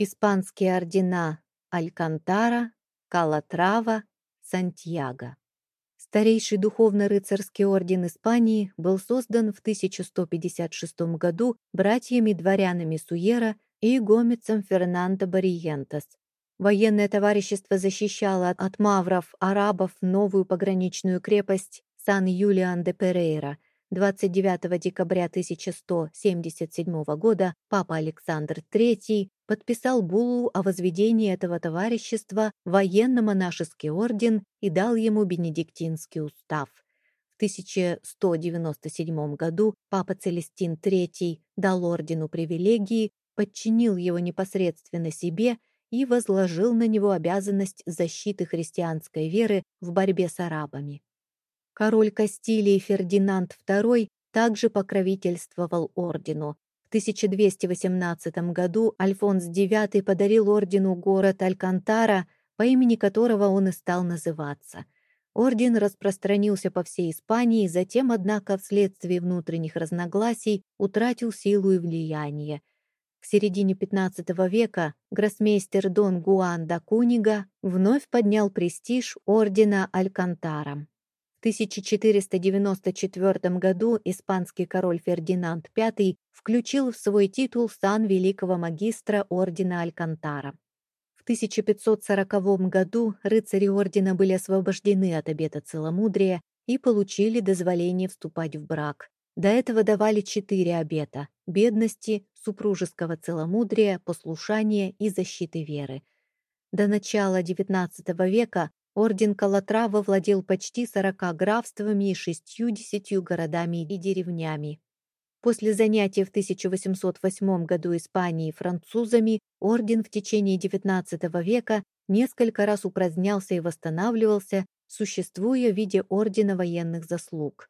Испанские ордена Алькантара, Калатрава, Сантьяго. Старейший духовно-рыцарский орден Испании был создан в 1156 году братьями-дворянами Суера и гомецом Фернандо Бариентес. Военное товарищество защищало от мавров, арабов новую пограничную крепость Сан-Юлиан-де-Перейра. 29 декабря 1177 года папа Александр III подписал буллу о возведении этого товарищества военно-монашеский орден и дал ему бенедиктинский устав. В 1197 году папа Целестин III дал ордену привилегии, подчинил его непосредственно себе и возложил на него обязанность защиты христианской веры в борьбе с арабами. Король Кастилии Фердинанд II также покровительствовал ордену, в 1218 году Альфонс IX подарил ордену город Алькантара, по имени которого он и стал называться. Орден распространился по всей Испании, затем, однако, вследствие внутренних разногласий утратил силу и влияние. В середине XV века гроссмейстер Дон Гуан да Кунига вновь поднял престиж ордена Алькантара. В 1494 году испанский король Фердинанд V включил в свой титул сан великого магистра ордена Алькантара. В 1540 году рыцари ордена были освобождены от обета целомудрия и получили дозволение вступать в брак. До этого давали четыре обета – бедности, супружеского целомудрия, послушания и защиты веры. До начала XIX века Орден Калатрава владел почти сорока графствами и шестью-десятью городами и деревнями. После занятия в 1808 году Испании французами орден в течение XIX века несколько раз упразднялся и восстанавливался, существуя в виде ордена военных заслуг.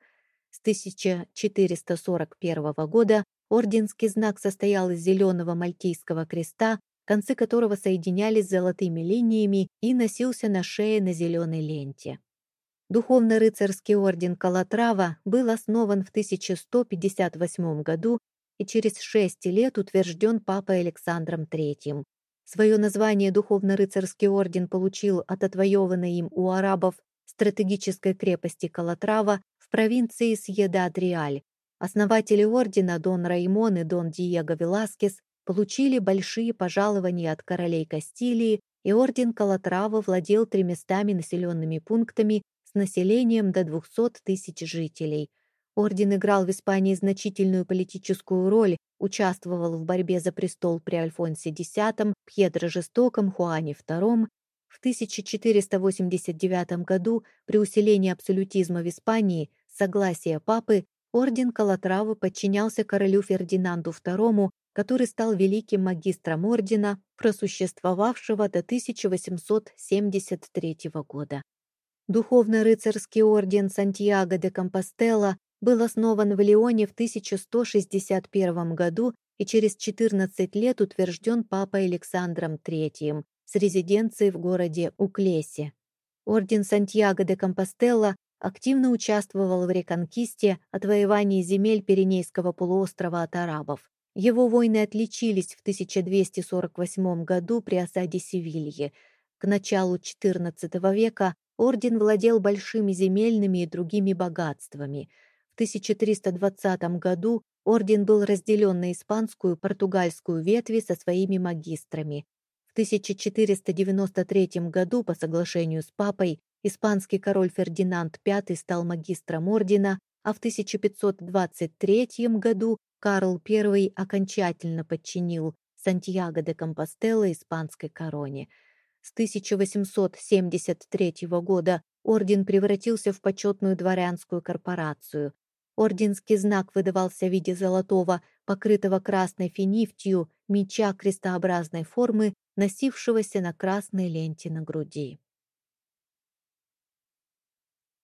С 1441 года орденский знак состоял из зеленого мальтийского креста концы которого соединялись золотыми линиями и носился на шее на зеленой ленте. Духовно-рыцарский орден Калатрава был основан в 1158 году и через шесть лет утвержден папой Александром III. Свое название духовно-рыцарский орден получил от отвоеванной им у арабов стратегической крепости Калатрава в провинции Сьеда-Адриаль. Основатели ордена Дон Раймон и Дон Диего Веласкес получили большие пожалования от королей Кастилии, и орден Калатрава владел тремястами населенными пунктами с населением до 200 тысяч жителей. Орден играл в Испании значительную политическую роль, участвовал в борьбе за престол при Альфонсе X, Пьедро Жестоком, Хуане II. В 1489 году при усилении абсолютизма в Испании согласия папы орден Калатравы подчинялся королю Фердинанду II который стал великим магистром ордена, просуществовавшего до 1873 года. Духовно-рыцарский орден Сантьяго де Компостела был основан в Лионе в 1161 году и через 14 лет утвержден папой Александром III с резиденцией в городе Уклесе. Орден Сантьяго де Компостела активно участвовал в реконкисте, отвоевании земель Пиренейского полуострова от арабов. Его войны отличились в 1248 году при осаде Севильи. К началу XIV века орден владел большими земельными и другими богатствами. В 1320 году орден был разделен на испанскую и португальскую ветви со своими магистрами. В 1493 году по соглашению с папой испанский король Фердинанд V стал магистром ордена, а в 1523 году Карл I окончательно подчинил Сантьяго де Компостела испанской короне. С 1873 года орден превратился в почетную дворянскую корпорацию. Орденский знак выдавался в виде золотого, покрытого красной финифтью, меча крестообразной формы, носившегося на красной ленте на груди.